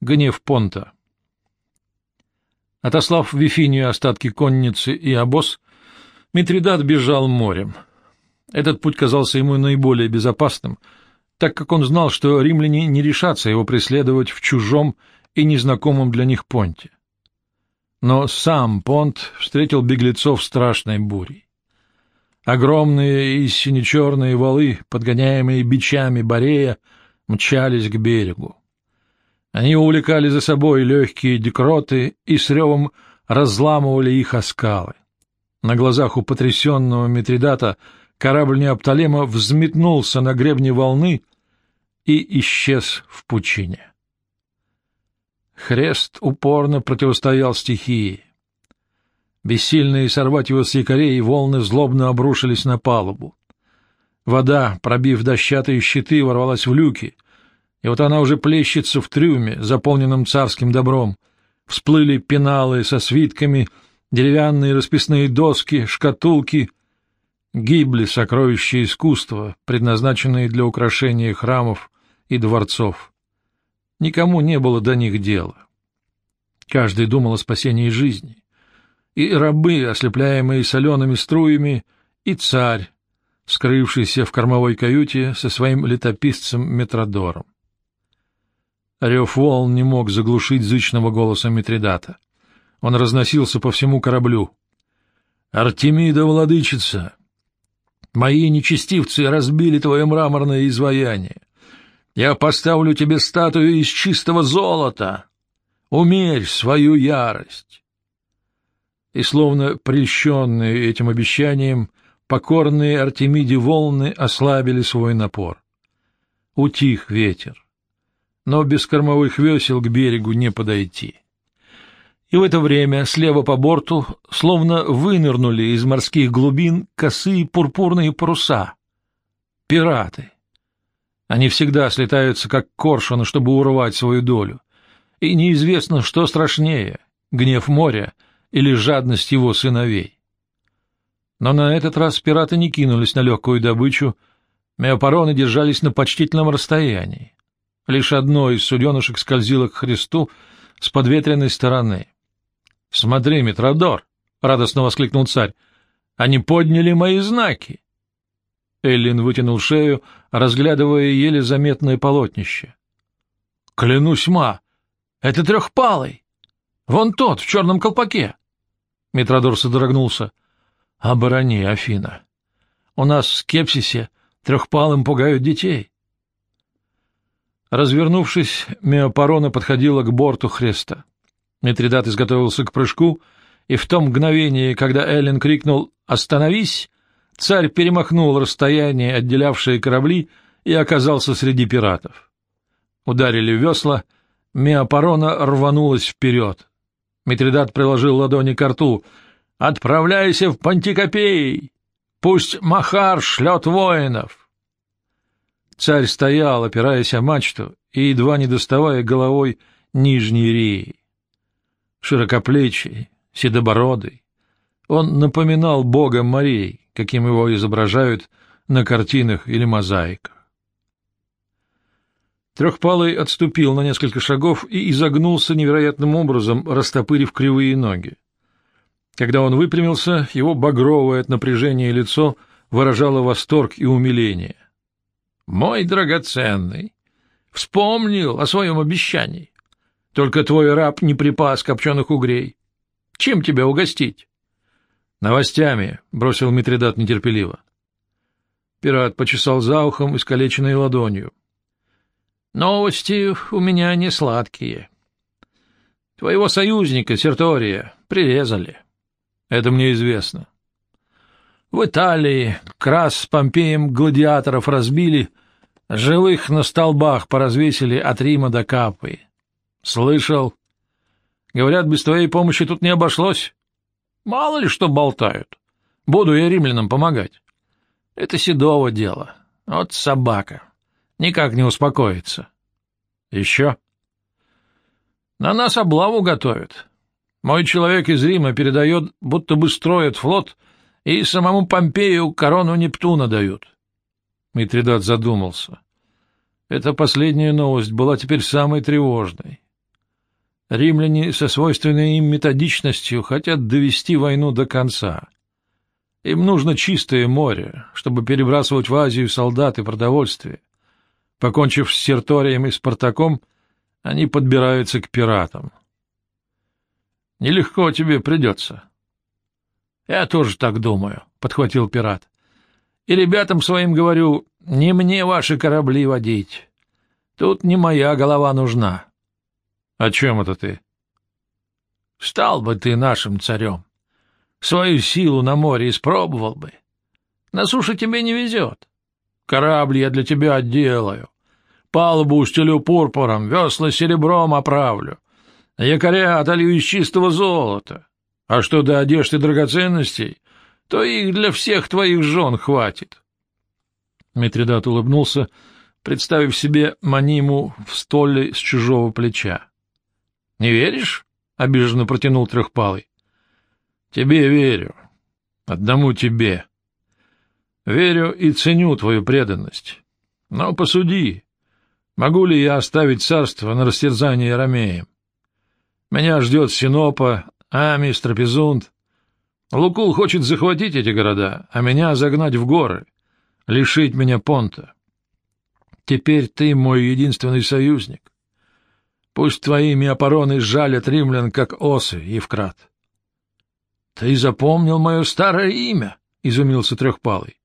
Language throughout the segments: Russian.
Гнев Понта. Отослав в Вифинию остатки конницы и обоз, Митридат бежал морем. Этот путь казался ему наиболее безопасным, так как он знал, что римляне не решатся его преследовать в чужом и незнакомом для них понте. Но сам понт встретил беглецов страшной бурей. Огромные и сине-черные валы, подгоняемые бичами Борея, мчались к берегу. Они увлекали за собой легкие декроты и с ревом разламывали их о скалы. На глазах у потрясенного Митридата корабль Неопталема взметнулся на гребне волны и исчез в пучине. Хрест упорно противостоял стихии. Бессильные сорвать его с якорей, волны злобно обрушились на палубу. Вода, пробив дощатые щиты, ворвалась в люки, и вот она уже плещется в трюме, заполненном царским добром. Всплыли пеналы со свитками, деревянные расписные доски, шкатулки. Гибли сокровища искусства, предназначенные для украшения храмов и дворцов. Никому не было до них дела. Каждый думал о спасении жизни и рабы, ослепляемые солеными струями, и царь, скрывшийся в кормовой каюте со своим летописцем Метродором. Рев волн не мог заглушить зычного голоса Митридата. Он разносился по всему кораблю. «Артемида, владычица! Мои нечестивцы разбили твое мраморное изваяние. Я поставлю тебе статую из чистого золота. Умерь свою ярость!» и, словно прельщенные этим обещанием, покорные Артемиде волны ослабили свой напор. Утих ветер, но без кормовых весел к берегу не подойти. И в это время слева по борту словно вынырнули из морских глубин косые пурпурные паруса. Пираты. Они всегда слетаются, как коршуны, чтобы урвать свою долю. И неизвестно, что страшнее — гнев моря — или жадность его сыновей. Но на этот раз пираты не кинулись на легкую добычу, меопароны держались на почтительном расстоянии. Лишь одно из суденышек скользило к Христу с подветренной стороны. — Смотри, Митродор! — радостно воскликнул царь. — Они подняли мои знаки! Эллин вытянул шею, разглядывая еле заметное полотнище. — Клянусь, ма! Это трехпалый! Вон тот, в черном колпаке! Митродор содрогнулся. — Оборони, Афина. У нас в скепсисе трехпалым пугают детей. Развернувшись, Меопарона подходила к борту Хреста. Митридат изготовился к прыжку, и в том мгновении, когда Эллен крикнул «Остановись!», царь перемахнул расстояние, отделявшее корабли, и оказался среди пиратов. Ударили весла, Меопарона рванулась вперед. Митридат приложил ладони к рту. «Отправляйся в Пантикопей! Пусть Махар шлет воинов!» Царь стоял, опираясь о мачту и едва не доставая головой нижней реи. Широкоплечий, седобородый, он напоминал бога морей, каким его изображают на картинах или мозаиках. Трехпалый отступил на несколько шагов и изогнулся невероятным образом, растопырив кривые ноги. Когда он выпрямился, его багровое от напряжения лицо выражало восторг и умиление. — Мой драгоценный! Вспомнил о своем обещании. Только твой раб не припас копченых угрей. Чем тебя угостить? — Новостями, — бросил Митридат нетерпеливо. Пират почесал за ухом искалеченной ладонью. Новости у меня не сладкие. Твоего союзника, Сертория, прирезали. Это мне известно. В Италии Крас с Помпеем гладиаторов разбили, живых на столбах поразвесили от Рима до Капы. Слышал? Говорят, без твоей помощи тут не обошлось. Мало ли что болтают. Буду я римлянам помогать. Это седого дело. Вот собака. Никак не успокоится. Еще? На нас облаву готовят. Мой человек из Рима передает, будто бы строят флот, и самому Помпею корону Нептуна дают. Митридат задумался. Эта последняя новость была теперь самой тревожной. Римляне со свойственной им методичностью хотят довести войну до конца. Им нужно чистое море, чтобы перебрасывать в Азию солдат и продовольствие. Покончив с Серторием и Спартаком, они подбираются к пиратам. Нелегко тебе придется. — Я тоже так думаю, — подхватил пират. — И ребятам своим говорю, не мне ваши корабли водить. Тут не моя голова нужна. — О чем это ты? — Стал бы ты нашим царем. Свою силу на море испробовал бы. На суше тебе не везет. Корабль я для тебя отделаю. Палубу устелю пурпуром, весла серебром оправлю. Якоря отолью из чистого золота. А что до одежды драгоценностей, то их для всех твоих жен хватит. Митридат улыбнулся, представив себе маниму в столе с чужого плеча. — Не веришь? — обиженно протянул Трехпалый. — Тебе верю. Одному тебе. Верю и ценю твою преданность. Но посуди, могу ли я оставить царство на растерзание ромеям? Меня ждет Синопа, Амис, Трапезунд. Лукул хочет захватить эти города, а меня загнать в горы, лишить меня понта. Теперь ты мой единственный союзник. Пусть твоими опороны жалят римлян, как осы, Евкрат. — Ты запомнил мое старое имя? — изумился Трехпалый.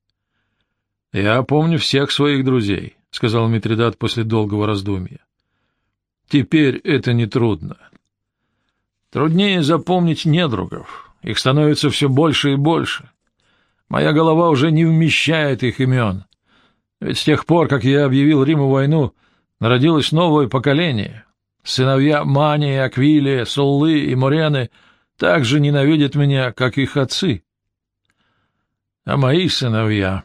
— Я помню всех своих друзей, — сказал Митридат после долгого раздумья. — Теперь это нетрудно. Труднее запомнить недругов. Их становится все больше и больше. Моя голова уже не вмещает их имен. Ведь с тех пор, как я объявил Риму войну, народилось новое поколение. Сыновья Мания, Аквилия, Суллы и Мурены так же ненавидят меня, как их отцы. А мои сыновья